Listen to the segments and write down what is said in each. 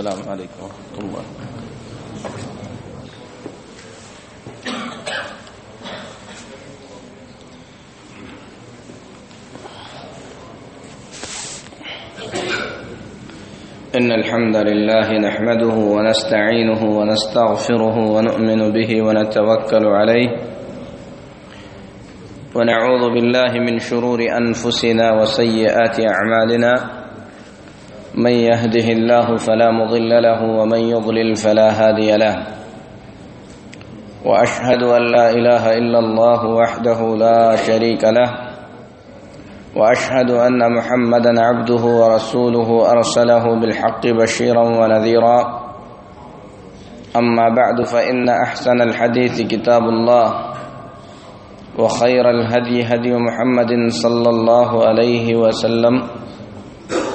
السلام عليكم ورحمة الله إن الحمد لله نحمده ونستعينه ونستغفره ونؤمن به ونتوكل عليه ونعوذ بالله من شرور أنفسنا وسيئات أعمالنا من يهده الله فلا مضل له ومن يضلل فلا هادي له. وأشهد أن لا إله إلا الله وحده لا شريك له. واشهد ان محمدا عبده ورسوله ارسله بالحق بشيرا ونذيرا. اما بعد فان احسن الحديث كتاب الله. وخير الهدي هدي محمد صلى الله عليه وسلم.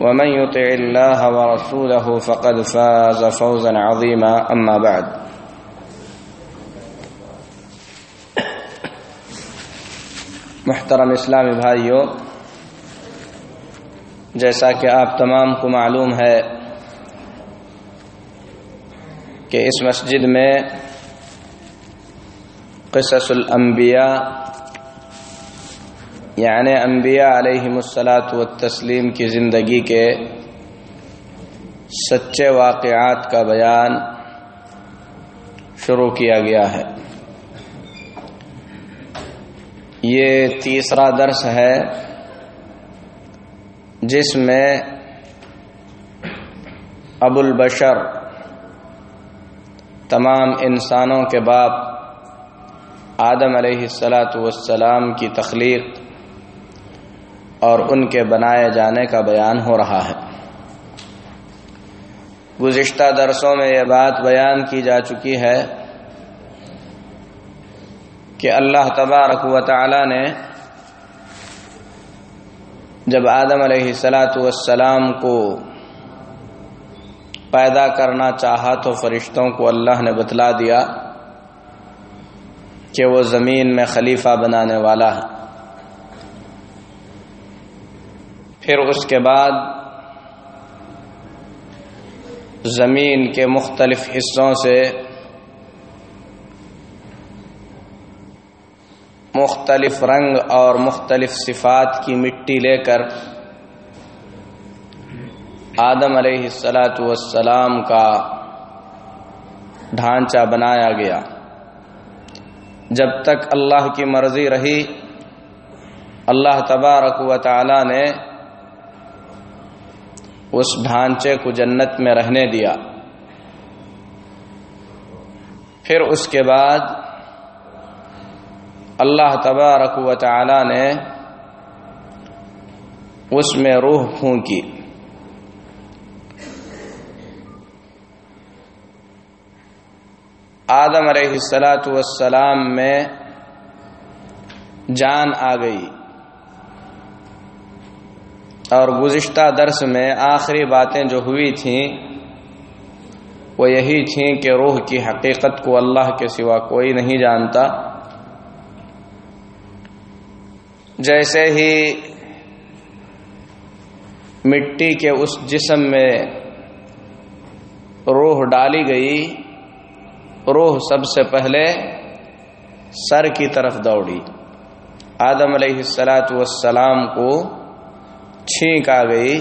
ومن يطع الله ورسوله فقد فاز فوزا عظيما، أما بعد. محترم اسلامی بھائیوں جیسا کہ آپ تمام کو معلوم ہے کہ اس مسجد میں قصص الانبیاء یعنی انبیاء علیہ السلاۃ والتسلیم کی زندگی کے سچے واقعات کا بیان شروع کیا گیا ہے۔ یہ تیسرا درس ہے جس میں ابو البشر تمام انسانوں کے باپ آدم علیہ السلاۃ والسلام کی تخلیق اور ان کے بنائے جانے کا بیان ہو رہا ہے۔ گزشتہ درسوں میں یہ بات بیان کی جا چکی ہے کہ اللہ تبارک و تعالی نے جب آدم علیہ السلاۃ والسلام کو پیدا کرنا چاہا تو فرشتوں کو اللہ نے بتلا دیا کہ وہ زمین میں خلیفہ بنانے والا ہے۔ پھر اس کے بعد زمین کے مختلف حصوں سے مختلف رنگ اور مختلف صفات کی مٹی لے کر آدم علیہ السلاۃ والسلام کا ڈھانچہ بنایا گیا۔ جب تک اللہ کی مرضی رہی، اللہ تبارک و تعالی نے اس ڈھانچے کو جنت میں رہنے دیا۔ پھر اس کے بعد اللہ تبارک و تعالی نے اس میں روح پھونکی۔ آدم علیہ السلاۃ والسلام میں جان آ گئی۔ اور گزشتہ درس میں آخری باتیں جو ہوئی تھیں، وہ یہی تھیں کہ روح کی حقیقت کو اللہ کے سوا کوئی نہیں جانتا۔ جیسے ہی مٹی کے اس جسم میں روح ڈالی گئی، روح سب سے پہلے سر کی طرف دوڑی۔ آدم علیہ السلاۃ والسلام کو چھینک آ گئی۔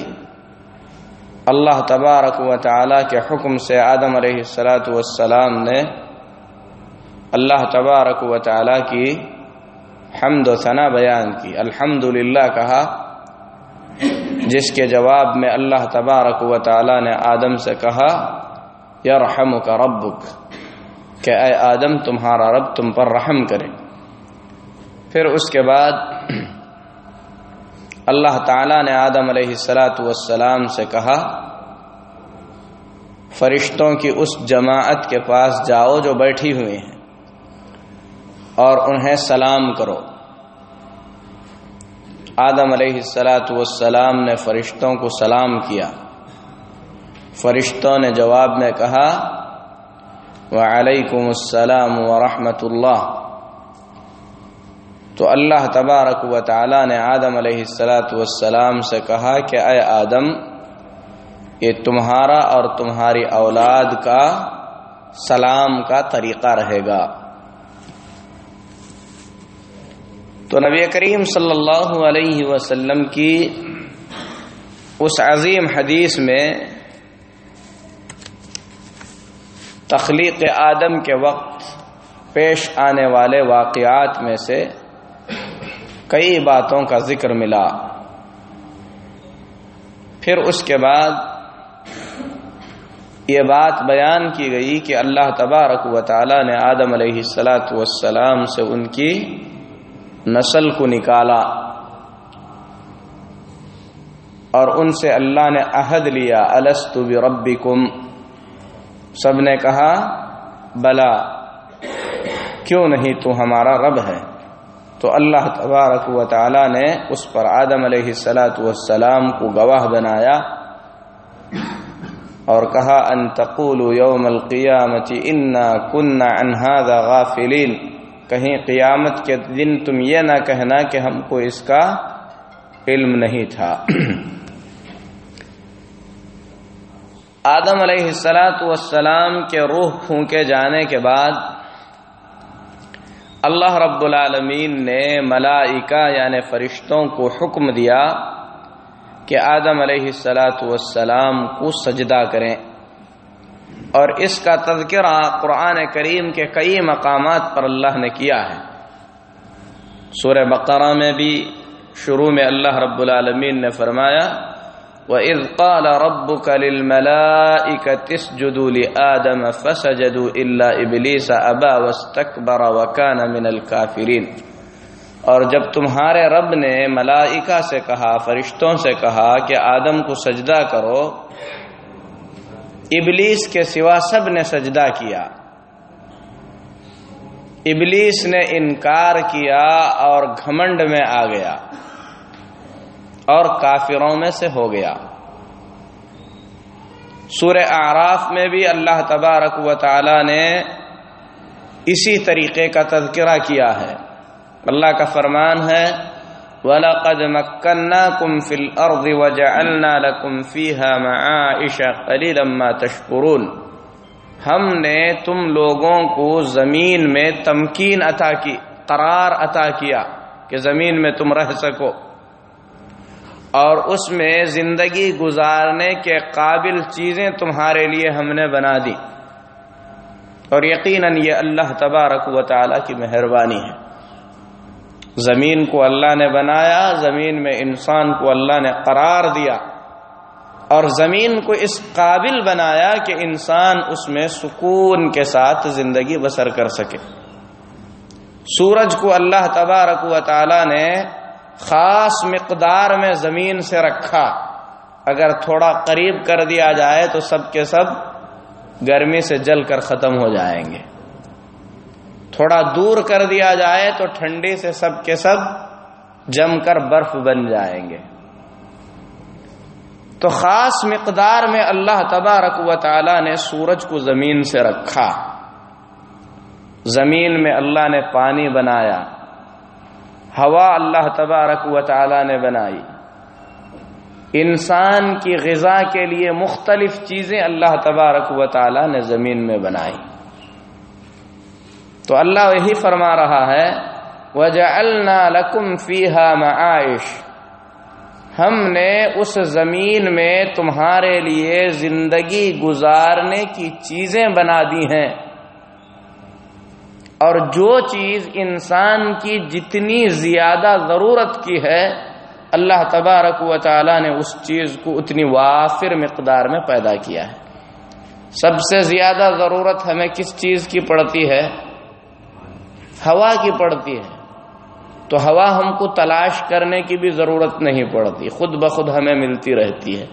اللہ تبارک و تعالی کے حکم سے آدم علیہ السلاۃ والسلام نے اللہ تبارک و تعالی کی حمد و ثنا بیان کی۔ الحمد کہا، جس کے جواب میں اللہ تبارک و تعالی نے آدم سے کہا یا رحم کا ربک، کہ اے آدم، تمہارا رب تم پر رحم کرے۔ پھر اس کے بعد اللہ تعالی نے آدم علیہ السلاۃ والسلام سے کہا، فرشتوں کی اس جماعت کے پاس جاؤ جو بیٹھی ہوئی ہیں اور انہیں سلام کرو۔ آدم علیہ السلاۃ والسلام نے فرشتوں کو سلام کیا۔ فرشتوں نے جواب میں کہا، وعلیکم السلام ورحمۃ اللہ۔ تو اللہ تبارک و تعالی نے آدم علیہ السلاۃ والسلام سے کہا کہ اے آدم، یہ تمہارا اور تمہاری اولاد کا سلام کا طریقہ رہے گا۔ تو نبی کریم صلی اللہ علیہ وسلم کی اس عظیم حدیث میں تخلیق آدم کے وقت پیش آنے والے واقعات میں سے کئی باتوں کا ذکر ملا۔ پھر اس کے بعد یہ بات بیان کی گئی کہ اللہ تبارک و تعالی نے آدم علیہ السلاۃ والسلام سے ان کی نسل کو نکالا اور ان سے اللہ نے عہد لیا۔ السط بربکم۔ سب نے کہا، بلا، کیوں نہیں تو ہمارا رب ہے؟ تو اللہ تبارک و تعالی نے اس پر آدم علیہ السلاۃ والسلام کو گواہ بنایا اور کہا، ان تقول یوم القیامت انا کن عن هذا غافلین۔ کہیں قیامت کے دن تم یہ نہ کہنا کہ ہم کو اس کا علم نہیں تھا۔ آدم علیہ السلاۃ والسلام کے روح پھونکے جانے کے بعد اللہ رب العالمین نے ملائکہ یعنی فرشتوں کو حکم دیا کہ آدم علیہ السلاۃ والسلام کو سجدہ کریں۔ اور اس کا تذکرہ قرآن کریم کے کئی مقامات پر اللہ نے کیا ہے۔ سورہ بقرہ میں بھی شروع میں اللہ رب العالمین نے فرمایا وَإِذْ قَالَ رَبُّكَ لِلْمَلَائِكَةِ اسْجُدُوا لِآدَمَ فَسَجَدُوا إِلَّا إِبْلِيسَ أَبَى وَاسْتَكْبَرَ وَكَانَ مِنَ الْكَافِرِينَ۔ اور جب تمہارے رب نے ملائکہ سے کہا، فرشتوں سے کہا کہ آدم کو سجدہ کرو، ابلیس کے سوا سب نے سجدہ کیا۔ ابلیس نے انکار کیا اور گھمنڈ میں آ گیا۔ اور کافروں میں سے ہو گیا۔ سورہ اعراف میں بھی اللہ تبارک و تعالی نے اسی طریقے کا تذکرہ کیا ہے۔ اللہ کا فرمان ہے، وَلَقَدْ مَكَّنَّاكُمْ فِي الْأَرْضِ وَجَعَلْنَا لَكُمْ فِيهَا مَعَائِشَ قَلِيلًا مَا تَشْكُرُونَ۔ ہم نے تم لوگوں کو زمین میں تمکین عطا کی، قرار عطا کیا کہ زمین میں تم رہ سکو۔ اور اس میں زندگی گزارنے کے قابل چیزیں تمہارے لیے ہم نے بنا دی۔ اور یقیناً یہ اللہ تبارک و تعالی کی مہربانی ہے۔ زمین کو اللہ نے بنایا، زمین میں انسان کو اللہ نے قرار دیا۔ اور زمین کو اس قابل بنایا کہ انسان اس میں سکون کے ساتھ زندگی بسر کر سکے۔ سورج کو اللہ تبارک و تعالی نے خاص مقدار میں زمین سے رکھا۔ اگر تھوڑا قریب کر دیا جائے تو سب کے سب گرمی سے جل کر ختم ہو جائیں گے۔ تھوڑا دور کر دیا جائے تو ٹھنڈی سے سب کے سب جم کر برف بن جائیں گے۔ تو خاص مقدار میں اللہ تبارک و تعالی نے سورج کو زمین سے رکھا۔ زمین میں اللہ نے پانی بنایا۔ ہوا اللہ تبارک و تعالی نے بنائی۔ انسان کی غذا کے لیے مختلف چیزیں اللہ تبارک و تعالی نے زمین میں بنائی۔ تو اللہ یہی فرما رہا ہے، وجعلنا لکم فیہا معائش ہم نے اس زمین میں تمہارے لیے زندگی گزارنے کی چیزیں بنا دی ہیں۔ اور جو چیز انسان کی جتنی زیادہ ضرورت کی ہے، اللہ تبارک و تعالی نے اس چیز کو اتنی وافر مقدار میں پیدا کیا ہے۔ سب سے زیادہ ضرورت ہمیں کس چیز کی پڑتی ہے؟ ہوا کی پڑتی ہے۔ تو ہوا ہم کو تلاش کرنے کی بھی ضرورت نہیں پڑتی، خود بخود ہمیں ملتی رہتی ہے۔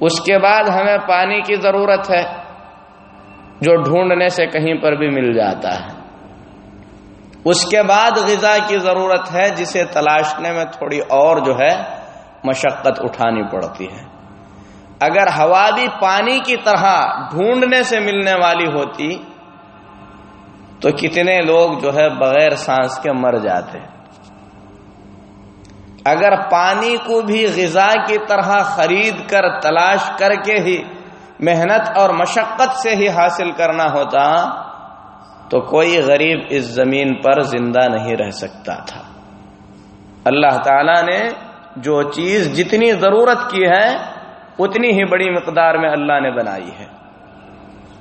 اس کے بعد ہمیں پانی کی ضرورت ہے۔ جو ڈھونڈنے سے کہیں پر بھی مل جاتا ہے۔ اس کے بعد غذا کی ضرورت ہے، جسے تلاشنے میں تھوڑی اور جو ہے مشقت اٹھانی پڑتی ہے۔ اگر ہوا بھی پانی کی طرح ڈھونڈنے سے ملنے والی ہوتی، تو کتنے لوگ جو ہے بغیر سانس کے مر جاتے۔ اگر پانی کو بھی غذا کی طرح خرید کر تلاش کر کے ہی محنت اور مشقت سے ہی حاصل کرنا ہوتا تو کوئی غریب اس زمین پر زندہ نہیں رہ سکتا تھا۔ اللہ تعالی نے جو چیز جتنی ضرورت کی ہے، اتنی ہی بڑی مقدار میں اللہ نے بنائی ہے۔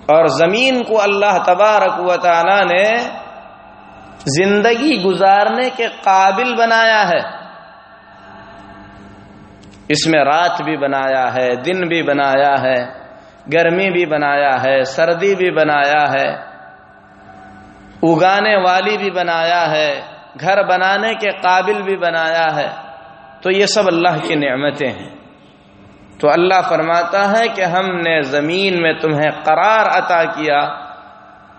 اور زمین کو اللہ تبارک و تعالی نے زندگی گزارنے کے قابل بنایا ہے۔ اس میں رات بھی بنایا ہے، دن بھی بنایا ہے۔ گرمی بھی بنایا ہے، سردی بھی بنایا ہے، اگانے والی بھی بنایا ہے، گھر بنانے کے قابل بھی بنایا ہے۔ تو یہ سب اللہ کی نعمتیں ہیں۔ تو اللہ فرماتا ہے کہ ہم نے زمین میں تمہیں قرار عطا کیا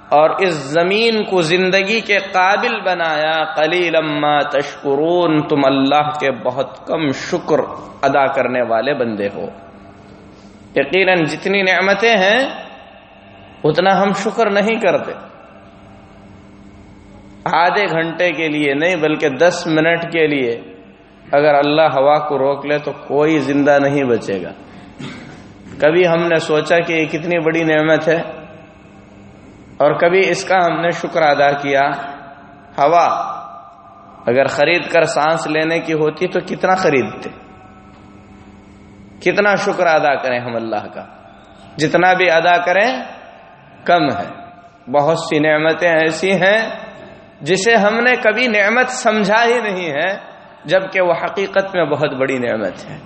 اور اس زمین کو زندگی کے قابل بنایا۔ قلیل اما تشکرون، تم اللہ کے بہت کم شکر ادا کرنے والے بندے ہو۔ یقیناً جتنی نعمتیں ہیں، اتنا ہم شکر نہیں کرتے۔ آدھے گھنٹے کے لیے نہیں، بلکہ دس منٹ کے لیے۔ اگر اللہ ہوا کو روک لے تو کوئی زندہ نہیں بچے گا۔ کبھی ہم نے سوچا کہ یہ کتنی بڑی نعمت ہے، اور کبھی اس کا ہم نے شکر ادا کیا۔ ہوا، اگر خرید کر سانس لینے کی ہوتی تو کتنا خریدتے؟ کتنا شکر ادا کریں ہم اللہ کا؟ جتنا بھی ادا کریں، کم ہے۔ بہت سی نعمتیں ایسی ہیں جسے ہم نے کبھی نعمت سمجھا ہی نہیں ہے، جبکہ وہ حقیقت میں بہت بڑی نعمت ہے۔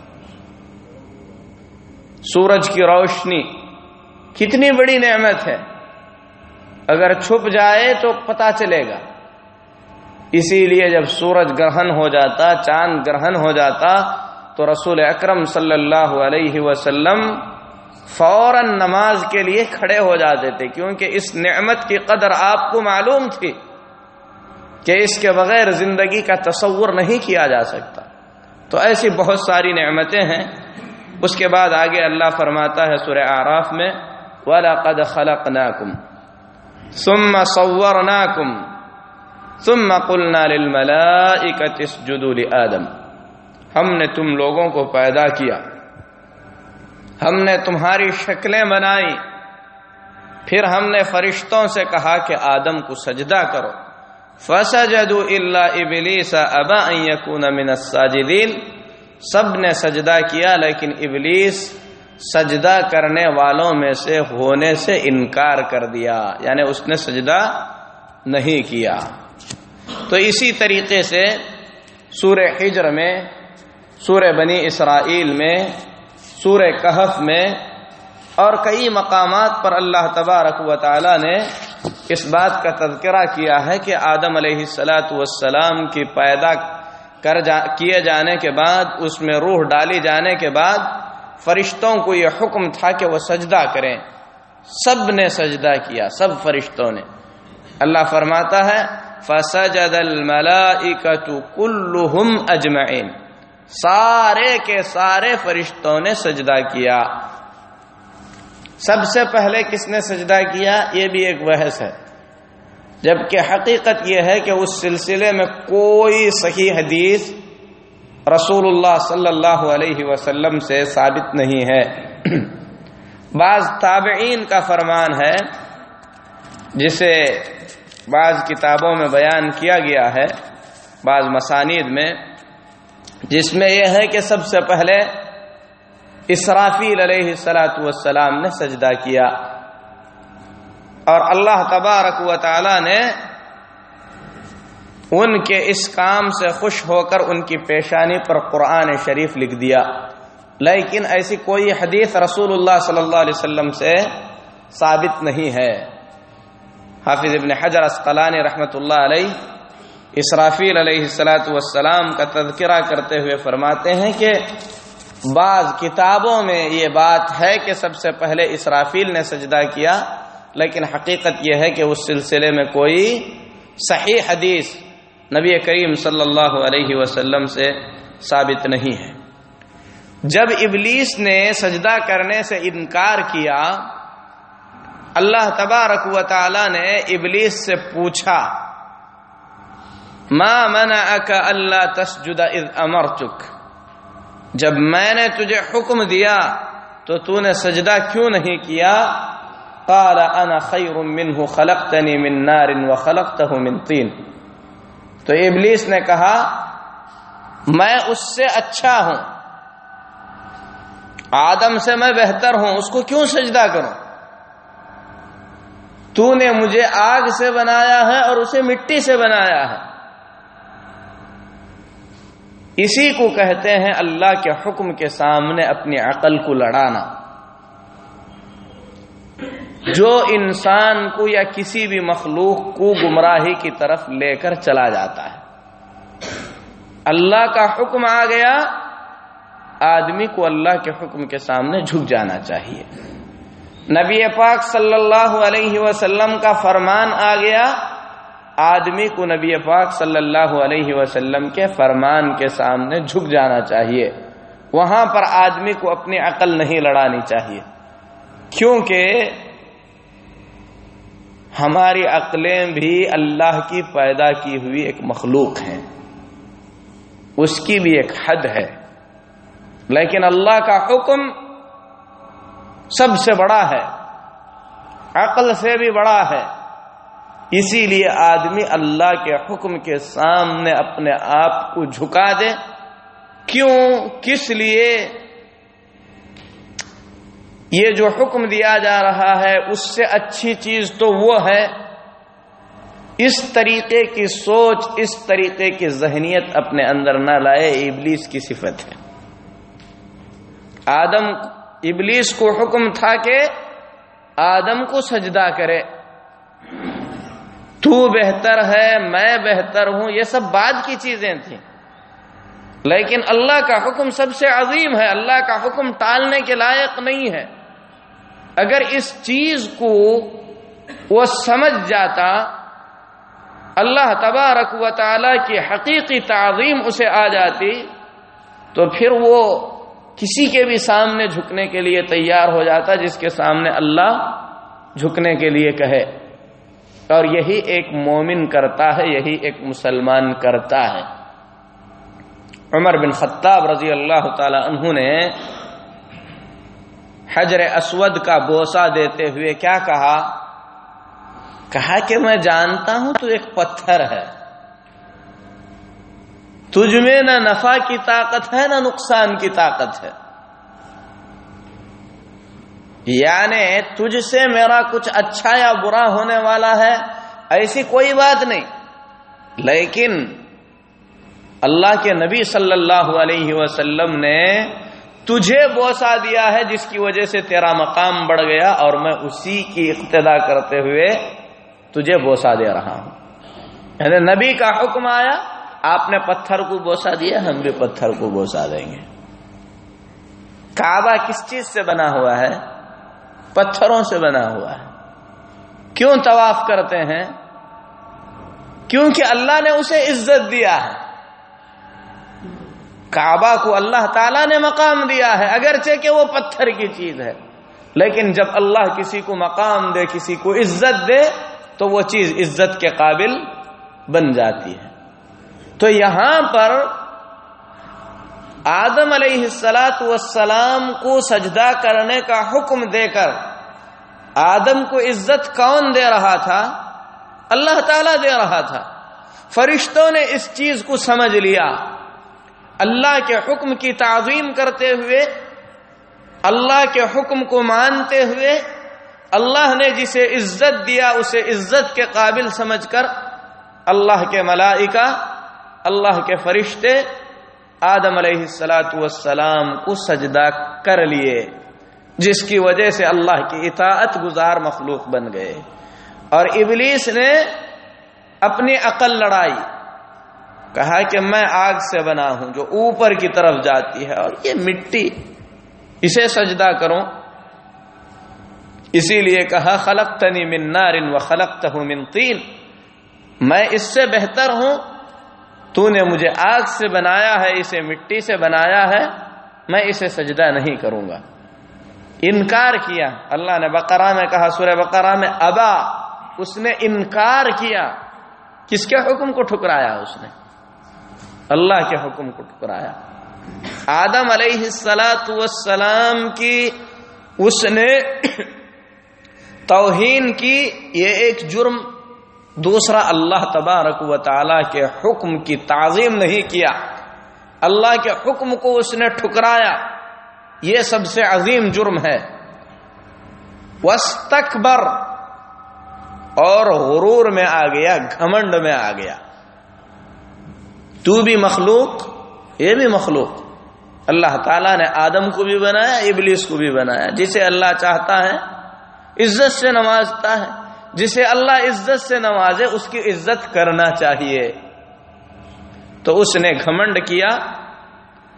سورج کی روشنی کتنی بڑی نعمت ہے۔ اگر چھپ جائے تو پتا چلے گا۔ اسی لیے جب سورج گرہن ہو جاتا، چاند گرہن ہو جاتا تو رسول اکرم صلی اللہ علیہ وسلم فوراً نماز کے لیے کھڑے ہو جاتے تھے، کیونکہ اس نعمت کی قدر آپ کو معلوم تھی کہ اس کے بغیر زندگی کا تصور نہیں کیا جا سکتا۔ تو ایسی بہت ساری نعمتیں ہیں۔ اس کے بعد آگے اللہ فرماتا ہے سورہ آراف میں، وَلَقَدْ خَلَقْنَاكُمْ ثُمَّ صَوَّرْنَاكُمْ ثُمَّ قُلْنَا لِلْمَلَائِكَةِ اسْجُدُوا لِآدَمَ۔ ہم نے تم لوگوں کو پیدا کیا۔ ہم نے تمہاری شکلیں بنائی۔ پھر ہم نے فرشتوں سے کہا کہ آدم کو سجدہ کرو۔ فسجدوا الا ابلیس ابا ان يكون من سب نے سجدہ کیا، لیکن ابلیس سجدہ کرنے والوں میں سے ہونے سے انکار کر دیا۔ یعنی اس نے سجدہ نہیں کیا۔ تو اسی طریقے سے سورہ حجر میں سورہ بنی اسرائیل میں، سورہ کہف میں اور کئی مقامات پر اللہ تبارک و تعالی نے اس بات کا تذکرہ کیا ہے کہ آدم علیہ السلاۃ والسلام کی پیدا کر جا کیے جانے کے بعد، اس میں روح ڈالی جانے کے بعد فرشتوں کو یہ حکم تھا کہ وہ سجدہ کریں۔ سب نے سجدہ کیا، سب فرشتوں نے۔ اللہ فرماتا ہے، فسجد الملائکۃ کلہم اجمعین سارے کے سارے فرشتوں نے سجدہ کیا۔ سب سے پہلے کس نے سجدہ کیا؟ یہ بھی ایک بحث ہے۔ جبکہ حقیقت یہ ہے کہ اس سلسلے میں کوئی صحیح حدیث رسول اللہ صلی اللہ علیہ وسلم سے ثابت نہیں ہے۔ بعض تابعین کا فرمان ہے، جسے بعض کتابوں میں بیان کیا گیا ہے، بعض مسانید میں۔ جس میں یہ ہے کہ سب سے پہلے اسرافیل علیہ السلاۃ والسلام نے سجدہ کیا اور اللہ تبارک و تعالی نے ان کے اس کام سے خوش ہو کر ان کی پیشانی پر قرآن شریف لکھ دیا۔ لیکن ایسی کوئی حدیث رسول اللہ صلی اللہ علیہ وسلم سے ثابت نہیں ہے۔ حافظ ابن حجر اسقلانی رحمۃ اللہ علیہ اسرافیل علیہ السلاۃ والسلام کا تذکرہ کرتے ہوئے فرماتے ہیں کہ بعض کتابوں میں یہ بات ہے کہ سب سے پہلے اسرافیل نے سجدہ کیا، لیکن حقیقت یہ ہے کہ اس سلسلے میں کوئی صحیح حدیث نبی کریم صلی اللہ علیہ وسلم سے ثابت نہیں ہے۔ جب ابلیس نے سجدہ کرنے سے انکار کیا، اللہ تبارک و تعالی نے ابلیس سے پوچھا ما منعك اللہ تسجد اذ امرتك جب میں نے تجھے حکم دیا تو تو نے سجدہ کیوں نہیں کیا؟ قال انا خیر منه خلقتنی من نار وخلقته من طین تو ابلیس نے کہا، میں اس سے اچھا ہوں، آدم سے میں بہتر ہوں، اس کو کیوں سجدہ کروں؟ تو نے مجھے آگ سے بنایا ہے اور اسے مٹی سے بنایا ہے۔ اسی کو کہتے ہیں اللہ کے حکم کے سامنے اپنی عقل کو لڑانا۔ جو انسان کو یا کسی بھی مخلوق کو گمراہی کی طرف لے کر چلا جاتا ہے۔ اللہ کا حکم آ گیا، آدمی کو اللہ کے حکم کے سامنے جھک جانا چاہیے۔ نبی پاک صلی اللہ علیہ وسلم کا فرمان آ گیا آدمی کو نبی پاک صلی اللہ علیہ وسلم کے فرمان کے سامنے جھک جانا چاہیے۔ وہاں پر آدمی کو اپنی عقل نہیں لڑانی چاہیے۔ کیونکہ ہماری عقلیں بھی اللہ کی پیدا کی ہوئی ایک مخلوق ہیں۔ اس کی بھی ایک حد ہے۔ لیکن اللہ کا حکم سب سے بڑا ہے۔ عقل سے بھی بڑا ہے۔ اسی لیے آدمی اللہ کے حکم کے سامنے اپنے آپ کو جھکا دے۔ کیوں؟ کس لیے؟ یہ جو حکم دیا جا رہا ہے، اس سے اچھی چیز تو وہ ہے۔ اس طریقے کی سوچ، اس طریقے کی ذہنیت اپنے اندر نہ لائے، ابلیس کی صفت ہے۔ آدم، ابلیس کو حکم تھا کہ آدم کو سجدہ کرے۔ تو بہتر ہے، میں بہتر ہوں، یہ سب بعد کی چیزیں تھیں۔ لیکن اللہ کا حکم سب سے عظیم ہے، اللہ کا حکم ٹالنے کے لائق نہیں ہے۔ اگر اس چیز کو وہ سمجھ جاتا، اللہ تبارک و تعالی کی حقیقی تعظیم اسے آ جاتی، تو پھر وہ کسی کے بھی سامنے جھکنے کے لیے تیار ہو جاتا، جس کے سامنے اللہ جھکنے کے لیے کہے۔ اور یہی ایک مومن کرتا ہے، یہی ایک مسلمان کرتا ہے۔ عمر بن خطاب رضی اللہ تعالی عنہ نے حجر اسود کا بوسا دیتے ہوئے کیا کہا؟ کہا کہ میں جانتا ہوں تو ایک پتھر ہے۔ تجھ میں نہ نفع کی طاقت ہے، نہ نقصان کی طاقت ہے۔ یعنی تجھ سے میرا کچھ اچھا یا برا ہونے والا ہے، ایسی کوئی بات نہیں۔ لیکن اللہ کے نبی صلی اللہ علیہ وسلم نے تجھے بوسا دیا ہے جس کی وجہ سے تیرا مقام بڑھ گیا اور میں اسی کی اقتدا کرتے ہوئے تجھے بوسا دے رہا ہوں۔ یعنی نبی کا حکم آیا، آپ نے پتھر کو بوسا دیا، ہم بھی پتھر کو بوسا دیں گے۔ کعبہ کس چیز سے بنا ہوا ہے؟ پتھروں سے بنا ہوا ہے۔ کیوں طواف کرتے ہیں؟ کیونکہ اللہ نے اسے عزت دیا ہے۔ کعبہ کو اللہ تعالی نے مقام دیا ہے، اگرچہ کہ وہ پتھر کی چیز ہے۔ لیکن جب اللہ کسی کو مقام دے، کسی کو عزت دے، تو وہ چیز عزت کے قابل بن جاتی ہے۔ تو یہاں پر آدم علیہ السلاط والسلام کو سجدہ کرنے کا حکم دے کر آدم کو عزت کون دے رہا تھا؟ اللہ تعالی دے رہا تھا۔ فرشتوں نے اس چیز کو سمجھ لیا۔ اللہ کے حکم کی تعظیم کرتے ہوئے، اللہ کے حکم کو مانتے ہوئے، اللہ نے جسے عزت دیا، اسے عزت کے قابل سمجھ کر اللہ کے ملائکہ، اللہ کے فرشتے آدم علیہ السلاۃ والسلام کو سجدہ کر لیے، جس کی وجہ سے اللہ کی اطاعت گزار مخلوق بن گئے۔ اور ابلیس نے اپنی عقل لڑائی، کہا کہ میں آگ سے بنا ہوں جو اوپر کی طرف جاتی ہے اور یہ مٹی، اسے سجدہ کروں۔ اسی لیے کہا خلق تنی من نار و خلق من تین میں اس سے بہتر ہوں تو نے مجھے آگ سے بنایا ہے، اسے مٹی سے بنایا ہے، میں اسے سجدہ نہیں کروں گا۔ انکار کیا۔ اللہ نے بقرہ میں کہا، سورہ بقرہ میں، ابا، اس نے انکار کیا۔ کس کے حکم کو ٹھکرایا اس نے؟ اللہ کے حکم کو ٹھکرایا۔ آدم علیہ السلاۃ والسلام کی، اس نے توہین کی، یہ ایک جرم دوسرا اللہ تبارک و تعالی کے حکم کی تعظیم نہیں کیا۔ اللہ کے حکم کو اس نے ٹھکرایا۔ یہ سب سے عظیم جرم ہے۔ وسطر اور غرور میں آ گیا، گھمنڈ میں آ گیا۔ تو بھی مخلوق، یہ بھی مخلوق۔ اللہ تعالیٰ نے آدم کو بھی بنایا، ابلیس کو بھی بنایا۔ جسے اللہ چاہتا ہے، عزت سے نوازتا ہے۔ جسے اللہ عزت سے نوازے، اس کی عزت کرنا چاہیے۔ تو اس نے گھمنڈ کیا۔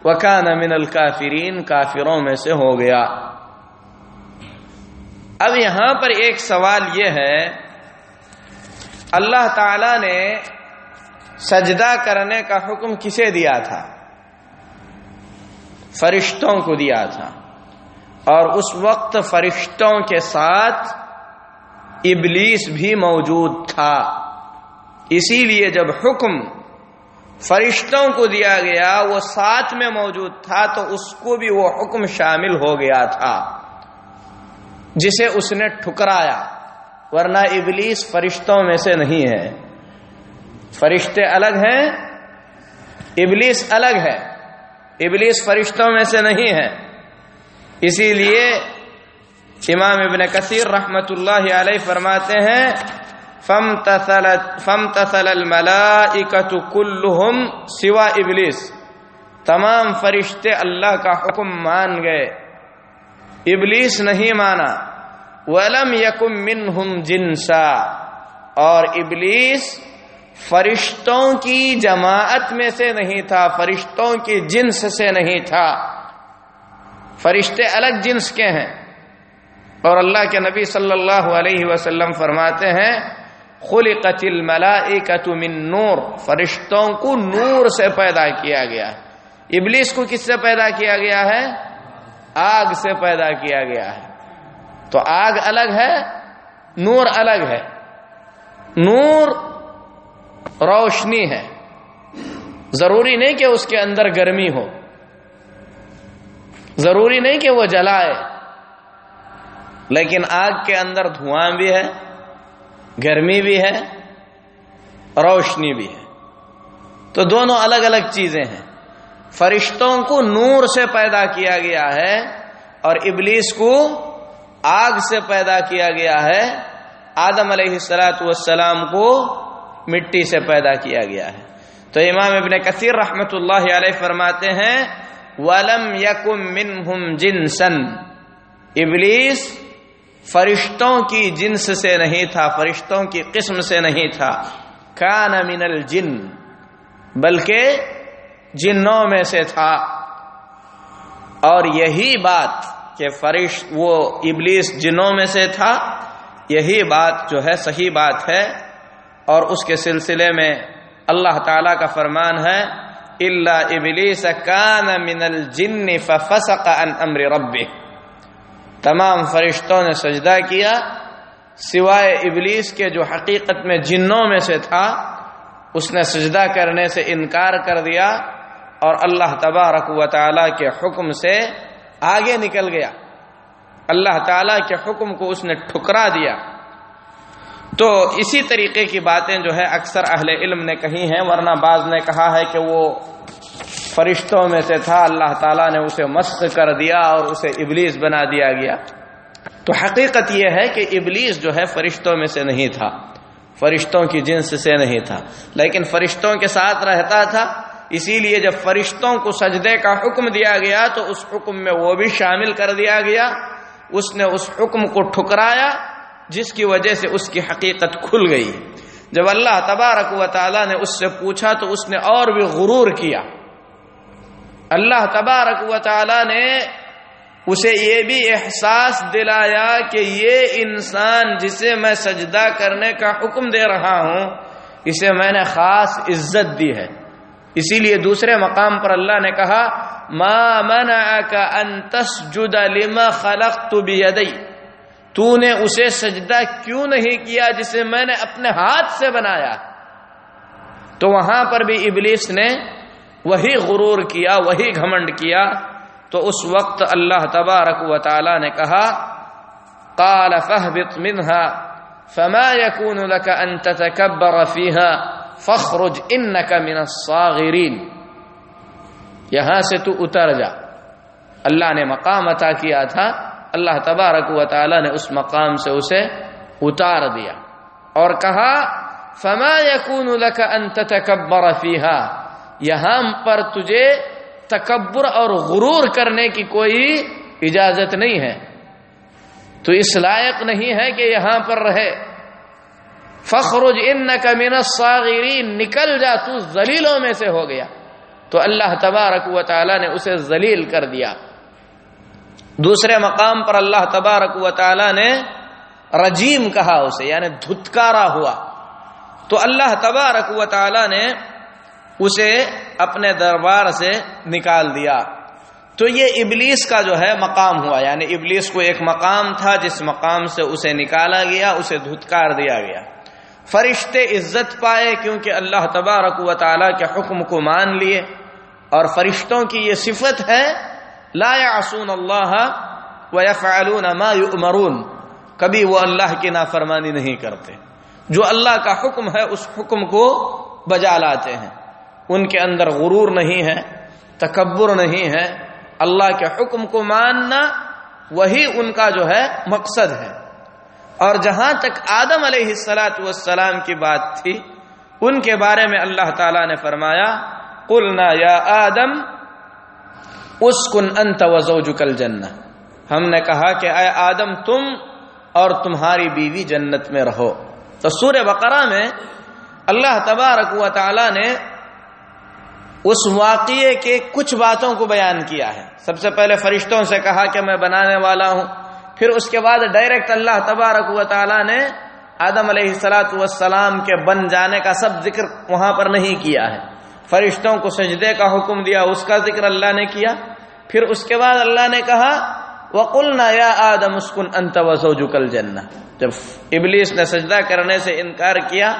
وکان من الکافرین کافروں میں سے ہو گیا۔ اب یہاں پر ایک سوال یہ ہے، اللہ تعالی نے سجدہ کرنے کا حکم کسے دیا تھا؟ فرشتوں کو دیا تھا۔ اور اس وقت فرشتوں کے ساتھ ابلیس بھی موجود تھا۔ اسی لیے جب حکم فرشتوں کو دیا گیا، وہ ساتھ میں موجود تھا، تو اس کو بھی وہ حکم شامل ہو گیا تھا، جسے اس نے ٹھکرایا۔ ورنہ ابلیس فرشتوں میں سے نہیں ہے۔ فرشتے الگ ہیں، ابلیس الگ ہے۔ ابلیس فرشتوں میں سے نہیں ہے۔ اسی لیے امام ابن کثیر رحمت اللہ علیہ فرماتے ہیں، فم فم تسل الملائکت کلہم سوا ابلیس۔ تمام فرشتے اللہ کا حکم مان گئے۔ ابلیس نہیں مانا۔ ولم یکم منہم جنسا۔ اور ابلیس فرشتوں کی جماعت میں سے نہیں تھا، فرشتوں کی جنس سے نہیں تھا۔ فرشتے الگ جنس کے ہیں۔ اور اللہ کے نبی صلی اللہ علیہ وسلم فرماتے ہیں، خلقت الملائکۃ من نور، فرشتوں کو نور سے پیدا کیا گیا۔ ابلیس کو کس سے پیدا کیا گیا ہے؟ آگ سے پیدا کیا گیا ہے۔ تو آگ الگ ہے، نور الگ ہے۔ نور روشنی ہے۔ ضروری نہیں کہ اس کے اندر گرمی ہو۔ ضروری نہیں کہ وہ جلائے لیکن آگ کے اندر دھواں بھی ہے، گرمی بھی ہے، روشنی بھی ہے۔ تو دونوں الگ الگ چیزیں ہیں۔ فرشتوں کو نور سے پیدا کیا گیا ہے اور ابلیس کو آگ سے پیدا کیا گیا ہے۔ آدم علیہ السلاۃ والسلام کو مٹی سے پیدا کیا گیا ہے۔ تو امام ابن کثیر رحمت اللہ علیہ فرماتے ہیں، ولم یکم منہم جنسن۔ ابلیس فرشتوں کی جنس سے نہیں تھا، فرشتوں کی قسم سے نہیں تھا۔ کان من الجن، بلکہ جنوں میں سے تھا۔ اور یہی بات کہ فرش وہ ابلیس جنوں میں سے تھا، یہی بات جو ہے صحیح بات ہے۔ اور اس کے سلسلے میں اللہ تعالی کا فرمان ہے اللہ ابلیس کان من الجن ففسق عن امر ربه۔ تمام فرشتوں نے سجدہ کیا، سوائے ابلیس کے جو حقیقت میں جنوں میں سے تھا، اس نے سجدہ کرنے سے انکار کر دیا اور اللہ تبارک و تعالی کے حکم سے آگے نکل گیا۔ اللہ تعالی کے حکم کو اس نے ٹھکرا دیا۔ تو اسی طریقے کی باتیں جو ہے اکثر اہل علم نے کہی ہیں، ورنہ بعض نے کہا ہے کہ وہ فرشتوں میں سے تھا، اللہ تعالیٰ نے اسے مست کر دیا اور اسے ابلیس بنا دیا گیا۔ تو حقیقت یہ ہے کہ ابلیس جو ہے فرشتوں میں سے نہیں تھا۔ فرشتوں کی جنس سے نہیں تھا۔ لیکن فرشتوں کے ساتھ رہتا تھا۔ اسی لیے جب فرشتوں کو سجدے کا حکم دیا گیا، تو اس حکم میں وہ بھی شامل کر دیا گیا۔ اس نے اس حکم کو ٹھکرایا، جس کی وجہ سے اس کی حقیقت کھل گئی۔ جب اللہ تبارک و تعالی نے اس سے پوچھا، تو اس نے اور بھی غرور کیا۔ اللہ تبارک و تعالی نے اسے یہ بھی احساس دلایا کہ یہ انسان جسے میں سجدہ کرنے کا حکم دے رہا ہوں، اسے میں نے خاص عزت دی ہے۔ اسی لیے دوسرے مقام پر اللہ نے کہا، ما منعك ان تسجد لما خلقت بيدي تو نے اسے سجدہ کیوں نہیں کیا جسے میں نے اپنے ہاتھ سے بنایا؟ تو وہاں پر بھی ابلیس نے وہی غرور کیا، وہی گھمنڈ کیا۔ تو اس وقت اللہ تبارک و تعالی نے کہا، قال فاهبط منها، فما يكون لك ان تتكبر فيها فخرج انك من الصاغرين۔ یہاں سے تو اتر جا۔ اللہ نے مقام عطا کیا تھا۔ اللہ تبارک و تعالی نے اس مقام سے اسے اتار دیا۔ اور کہا، فما يكون لك ان تتكبر فيها۔ یہاں پر تجھے تکبر اور غرور کرنے کی کوئی اجازت نہیں ہے۔ تو اس لائق نہیں ہے کہ یہاں پر رہے۔ فخرج انك من الصاغرين نکل جا تو ذلیلوں میں سے ہو گیا۔ تو اللہ تبارک و تعالی نے اسے ذلیل کر دیا۔ دوسرے مقام پر اللہ تبارک و تعالی نے رجیم کہا اسے یعنی دھتکارا ہوا۔ تو اللہ تبارک و تعالی نے اسے اپنے دربار سے نکال دیا۔ تو یہ ابلیس کا جو ہے مقام ہوا یعنی ابلیس کو ایک مقام تھا جس مقام سے اسے نکالا گیا، اسے دھتکار دیا گیا۔ فرشتے عزت پائے کیونکہ اللہ تبارک و تعالیٰ کے حکم کو مان لیے۔ اور فرشتوں کی یہ صفت ہے، لا يعصون اللہ ويفعلون ما يؤمرون کبھی وہ اللہ کی نافرمانی نہیں کرتے۔ جو اللہ کا حکم ہے، اس حکم کو بجا لاتے ہیں۔ ان کے اندر غرور نہیں ہے، تکبر نہیں ہے، اللہ کے حکم کو ماننا وہی ان کا جو ہے مقصد ہے۔ اور جہاں تک آدم علیہ السلاۃ والسلام کی بات تھی، ان کے بارے میں اللہ تعالی نے فرمایا، قلنا یا آدم، اسکن انت وزوجک الجنہ۔ ہم نے کہا کہ اے آدم، تم اور تمہاری بیوی جنت میں رہو۔ تو سور بقرہ میں اللہ تبارک و تعالی نے اس واقعے کے کچھ باتوں کو بیان کیا ہے۔ سب سے پہلے فرشتوں سے کہا کہ میں بنانے والا ہوں۔ پھر اس کے بعد ڈائریکٹ اللہ تبارک و تعالی نے آدم علیہ السلاۃ والسلام کے بن جانے کا سب ذکر وہاں پر نہیں کیا ہے۔ فرشتوں کو سجدے کا حکم دیا، اس کا ذکر اللہ نے کیا۔ پھر اس کے بعد اللہ نے کہا، وقلنا یا آدم اسکن انت وزوجک الجنہ۔ جب ابلیس نے سجدہ کرنے سے انکار کیا،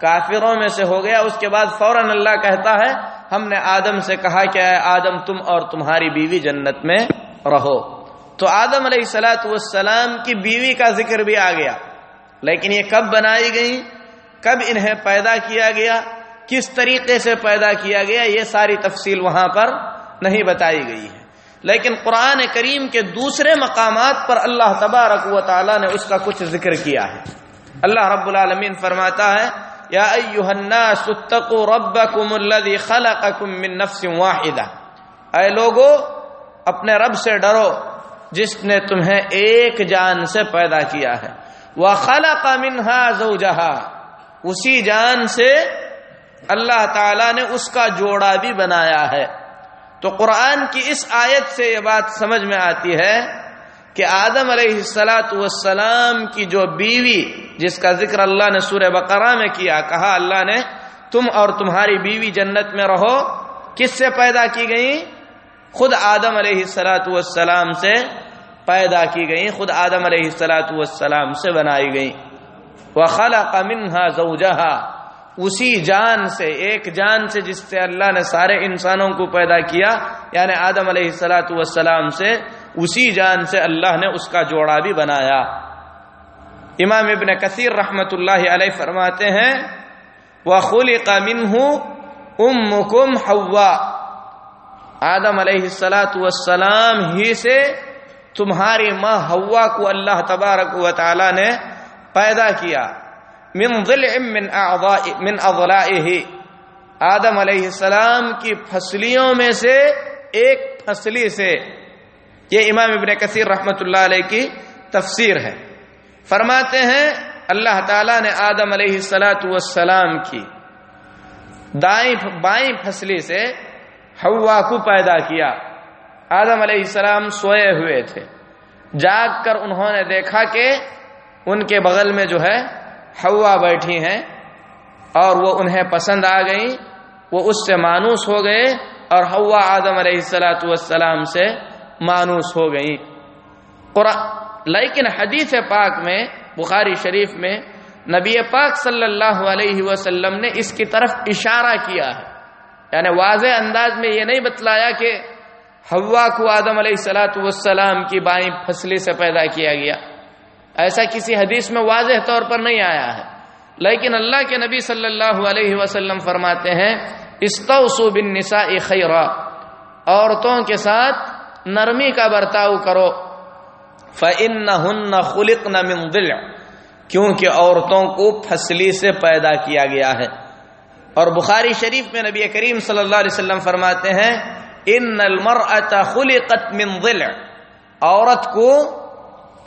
کافروں میں سے ہو گیا، اس کے بعد فوراً اللہ کہتا ہے ہم نے آدم سے کہا کہ اے آدم تم اور تمہاری بیوی جنت میں رہو۔ تو آدم علیہ السلاۃ والسلام کی بیوی کا ذکر بھی آ گیا۔ لیکن یہ کب بنائی گئی کب انہیں پیدا کیا گیا؟ کس طریقے سے پیدا کیا گیا؟ یہ ساری تفصیل وہاں پر نہیں بتائی گئی ہے۔ لیکن قرآن کریم کے دوسرے مقامات پر اللہ تبارک و تعالی نے اس کا کچھ ذکر کیا ہے۔ اللہ رب العالمین فرماتا ہے یا ایوہ الناس اتقوا ربکم الذی خلقکم من نفس واحدہ اے لوگو، اپنے رب سے ڈرو، جس نے تمہیں ایک جان سے پیدا کیا ہے۔ وَخَلَقَ مِنْهَا زَوْجَهَا۔ اسی جان سے اللہ تعالی نے اس کا جوڑا بھی بنایا ہے۔ تو قرآن کی اس آیت سے یہ بات سمجھ میں آتی ہے کہ آدم علیہ السلاۃ والسلام کی جو بیوی جس کا ذکر اللہ نے سورہ بقرہ میں کیا، کہا اللہ نے، تم اور تمہاری بیوی جنت میں رہو۔ کس سے پیدا کی گئی خود آدم علیہ السلاۃ والسلام سے پیدا کی گئی خود آدم علیہ السلاۃ والسلام سے بنائی گئی وخلق منها زوجها۔ اسی جان سے، ایک جان سے جس سے اللہ نے سارے انسانوں کو پیدا کیا یعنی آدم علیہ السلاۃ والسلام سے اسی جان سے اللہ نے اس کا جوڑا بھی بنایا۔ امام ابن کثیر رحمت اللہ علیہ فرماتے ہیں وہ خلی کا منہ ام کم ہوا آدم علیہ السلاۃ والسلام ہی سے تمہاری ماں ہوا کو اللہ تبارک و تعالی نے پیدا کیا۔ من ضلع من اعضاء من اضلائه آدم علیہ السلام کی پھسلیوں میں سے ایک پھسلی سے یہ امام ابن کثیر رحمت اللہ علیہ کی تفسیر ہے۔ فرماتے ہیں، اللہ تعالی نے آدم علیہ السلاۃ والسلام کی دائیں بائیں پھسلی سے ہوا کو پیدا کیا۔ آدم علیہ السلام سوئے ہوئے تھے۔ جاگ کر انہوں نے دیکھا کہ ان کے بغل میں جو ہے ہوا بیٹھی ہیں اور وہ انہیں پسند آ گئی وہ اس سے مانوس ہو گئے اور ہوا آدم علیہ السلاۃ والسلام سے مانوس ہو گئی لیکن حدیث پاک میں، بخاری شریف میں نبی پاک صلی اللہ علیہ وسلم نے اس کی طرف اشارہ کیا ہے۔ یعنی واضح انداز میں یہ نہیں بتلایا کہ ہوا کو آدم علیہ السلاۃ والسلام کی بائیں فصلی سے پیدا کیا گیا۔ ایسا کسی حدیث میں واضح طور پر نہیں آیا ہے۔ لیکن اللہ کے نبی صلی اللہ علیہ وسلم فرماتے ہیں استوسو بن نسا خیرا۔ عورتوں کے ساتھ نرمی کا برتاؤ کرو۔ فن نہ خلق نہ دل کیونکہ عورتوں کو پھسلی سے پیدا کیا گیا ہے۔ اور بخاری شریف میں نبی کریم صلی اللہ علیہ وسلم فرماتے ہیں ان خلقت من ضلع۔ عورت کو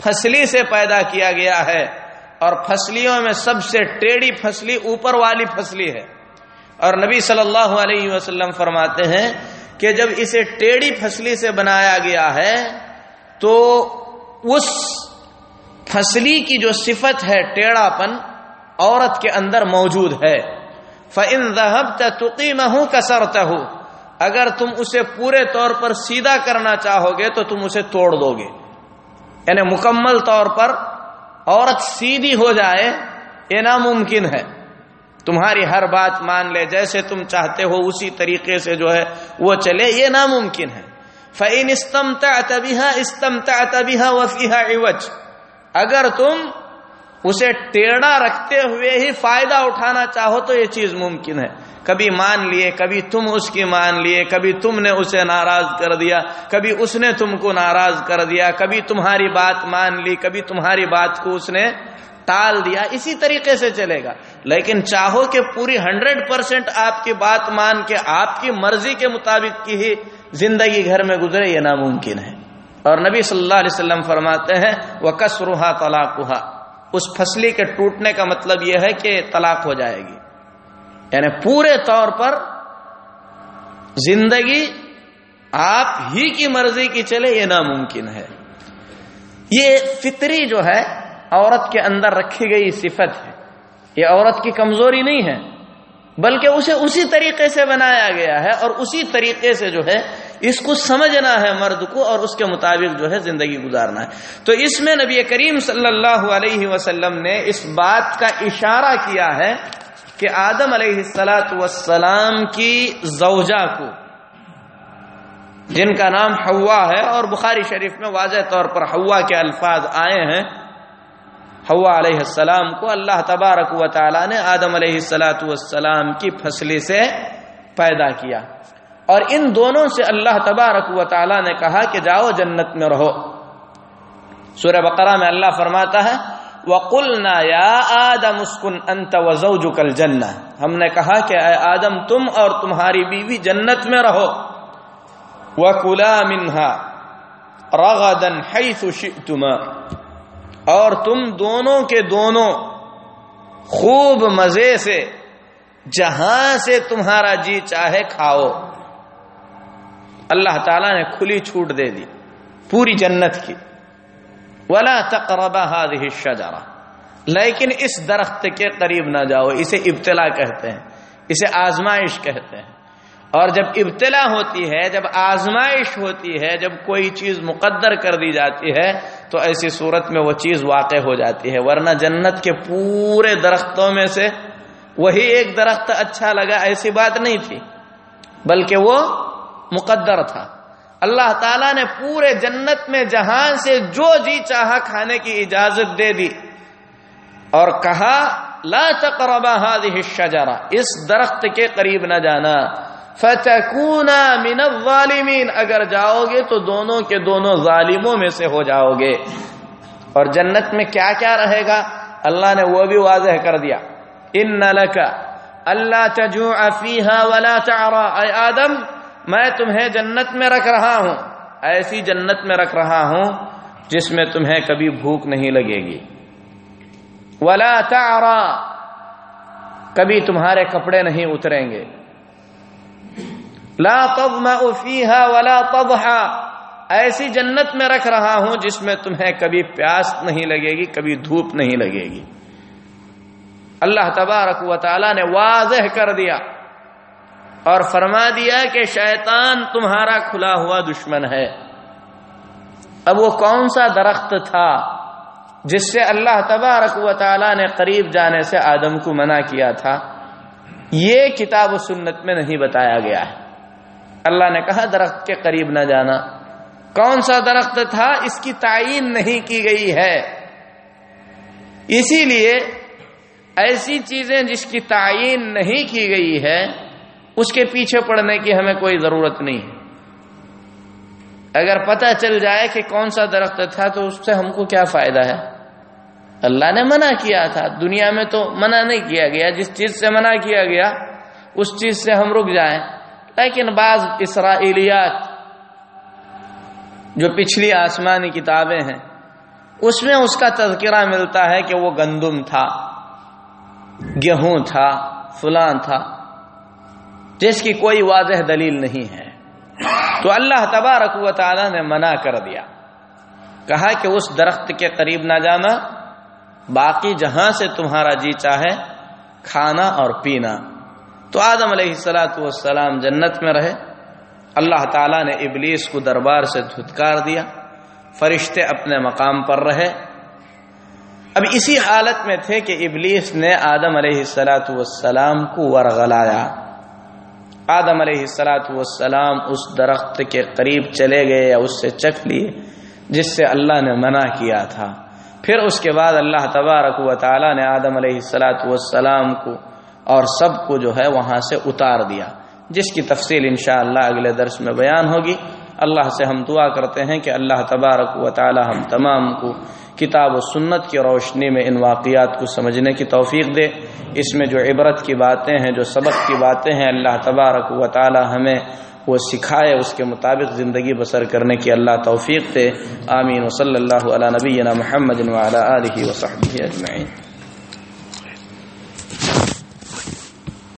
پھسلی سے پیدا کیا گیا ہے۔ اور پھسلیوں میں سب سے ٹیڑھی پھسلی، اوپر والی پھسلی ہے۔ اور نبی صلی اللہ علیہ وسلم فرماتے ہیں کہ جب اسے ٹیڑھی پھسلی سے بنایا گیا ہے، تو اس پھسلی کی جو صفت ہے ٹیڑھا پن عورت کے اندر موجود ہے۔ فن ذہب تقی میں ہوں کسرتا ہوں اگر تم اسے پورے طور پر سیدھا کرنا چاہو گے، تو تم اسے توڑ دو گے۔ یعنی مکمل طور پر عورت سیدھی ہو جائے، یہ ناممکن ہے۔ تمہاری ہر بات مان لے جیسے تم چاہتے ہو اسی طریقے سے جو ہے وہ چلے، یہ ناممکن ہے۔ فعین استمتا تبھی استمتا تبھی وفیحا عوج۔ اگر تم اسے ٹیڑھا رکھتے ہوئے ہی فائدہ اٹھانا چاہو تو یہ چیز ممکن ہے۔ کبھی مان لیے، کبھی تم اس کی مان لیے، کبھی تم نے اسے ناراض کر دیا، کبھی اس نے تم کو ناراض کر دیا، کبھی تمہاری بات مان لی، کبھی تمہاری بات کو اس نے ٹال دیا، اسی طریقے سے چلے گا۔ لیکن چاہو کہ پوری ہنڈریڈ پرسینٹ آپ کی بات مان کے، آپ کی مرضی کے مطابق کی ہی زندگی گھر میں گزرے، یہ ناممکن ہے۔ اور نبی صلی اللہ علیہ وسلم فرماتے ہیں وہ کسروہا طلاق اس فصلی کے ٹوٹنے کا مطلب یہ ہے کہ طلاق ہو جائے گی۔ یعنی پورے طور پر زندگی آپ ہی کی مرضی کی چلے، یہ ناممکن ہے۔ یہ فطری جو ہے عورت کے اندر رکھی گئی صفت ہے۔ یہ عورت کی کمزوری نہیں ہے، بلکہ اسے اسی طریقے سے بنایا گیا ہے اور اسی طریقے سے جو ہے، اس کو سمجھنا ہے مرد کو اور اس کے مطابق جو ہے زندگی گزارنا ہے۔ تو اس میں نبی کریم صلی اللہ علیہ وسلم نے اس بات کا اشارہ کیا ہے کہ آدم علیہ السلاۃ والسلام کی زوجہ کو، جن کا نام ہوا ہے اور بخاری شریف میں واضح طور پر ہوا کے الفاظ آئے ہیں۔ ہوا علیہ السلام کو اللہ تبارک و تعالی نے آدم علیہ السلاۃ والسلام کی فصلی سے پیدا کیا۔ اور ان دونوں سے اللہ تبارک و تعالی نے کہا کہ جاؤ جنت میں رہو۔ سورہ بقرہ میں اللہ فرماتا ہے، وقلنا یا آدم اسکن انت وزوجک الجنہ۔ ہم نے کہا کہ اے آدم، تم اور تمہاری بیوی جنت میں رہو۔ وکلا منہا رغدا حیث شئتما۔ اور تم دونوں کے دونوں خوب مزے سے جہاں سے تمہارا جی چاہے کھاؤ۔ اللہ تعالی نے کھلی چھوٹ دے دی، پوری جنت کی۔ ولا تقربا هذه الشجره لیکن اس درخت کے قریب نہ جاؤ، اسے ابتلا کہتے ہیں، اسے آزمائش کہتے ہیں۔ اور جب ابتلا ہوتی ہے، جب آزمائش ہوتی ہے، جب کوئی چیز مقدر کر دی جاتی ہے تو ایسی صورت میں وہ چیز واقع ہو جاتی ہے، ورنہ جنت کے پورے درختوں میں سے وہی ایک درخت اچھا لگا، ایسی بات نہیں تھی، بلکہ وہ مقدر تھا۔ اللہ تعالیٰ نے پورے جنت میں جہاں سے جو جی چاہا کھانے کی اجازت دے دی اور کہا، لا تقربا هذه الشجره اس درخت کے قریب نہ جانا۔ فتکونا من الظالمین۔ اگر جاؤ گے تو دونوں کے دونوں ظالموں میں سے ہو جاؤ گے اور جنت میں کیا کیا رہے گا؟ اللہ نے وہ بھی واضح کر دیا۔ ان لک اللہ تجوع فیہا ولا تعرا۔ اے آدم، میں تمہیں جنت میں رکھ رہا ہوں۔ ایسی جنت میں رکھ رہا ہوں جس میں تمہیں کبھی بھوک نہیں لگے گی۔ ولا تعرا۔ کبھی تمہارے کپڑے نہیں اتریں گے۔ لا تظمأ فیہا ولا تضحا ایسی جنت میں رکھ رہا ہوں جس میں تمہیں کبھی پیاس نہیں لگے گی، کبھی دھوپ نہیں لگے گی۔ اللہ تبارک و تعالی نے واضح کر دیا اور فرما دیا کہ شیطان تمہارا کھلا ہوا دشمن ہے۔ اب وہ کون سا درخت تھا جس سے اللہ تبارک و تعالی نے قریب جانے سے آدم کو منع کیا تھا؟ یہ کتاب و سنت میں نہیں بتایا گیا ہے۔ اللہ نے کہا درخت کے قریب نہ جانا۔ کون سا درخت تھا؟ اس کی تعین نہیں کی گئی ہے۔ اسی لیے ایسی چیزیں جس کی تعین نہیں کی گئی ہے، اس کے پیچھے پڑنے کی ہمیں کوئی ضرورت نہیں۔ ہے اگر پتہ چل جائے کہ کون سا درخت تھا، تو اس سے ہم کو کیا فائدہ ہے؟ اللہ نے منع کیا تھا۔ دنیا میں تو منع نہیں کیا گیا۔ جس چیز سے منع کیا گیا، اس چیز سے ہم رک جائیں۔ لیکن بعض اسرائیلیات جو پچھلی آسمانی کتابیں ہیں، اس میں اس کا تذکرہ ملتا ہے کہ وہ گندم تھا، گیہوں تھا، فلان تھا، جس کی کوئی واضح دلیل نہیں ہے۔ تو اللہ تبارک و تعالی نے منع کر دیا، کہا کہ اس درخت کے قریب نہ جانا، باقی جہاں سے تمہارا جی چاہے، کھانا اور پینا۔ تو آدم علیہ السلاۃ والسلام جنت میں رہے۔ اللہ تعالیٰ نے ابلیس کو دربار سے دھتکار دیا۔ فرشتے اپنے مقام پر رہے۔ اب اسی حالت میں تھے کہ ابلیس نے آدم علیہ السلاۃ والسلام کو ورغلایا۔ آدم علیہ السلاۃ والسلام اس درخت کے قریب چلے گئے یا اس سے چکھ لیے، جس سے اللہ نے منع کیا تھا۔ پھر اس کے بعد اللہ تبارک و تعالیٰ نے آدم علیہ السلاۃ والسلام کو اور سب کو جو ہے وہاں سے اتار دیا۔ جس کی تفصیل انشاءاللہ اگلے درس میں بیان ہوگی۔ اللہ سے ہم دعا کرتے ہیں کہ اللہ تبارک و تعالی ہم تمام کو کتاب و سنت کی روشنی میں ان واقعات کو سمجھنے کی توفیق دے۔ اس میں جو عبرت کی باتیں ہیں، جو سبق کی باتیں ہیں، اللہ تبارک و تعالی ہمیں وہ سکھائے، اس کے مطابق زندگی بسر کرنے کی اللہ توفیق دے۔ آمین۔ و صلی اللہ علیہ نبی محمد علیہ وصحبہ اجمعین۔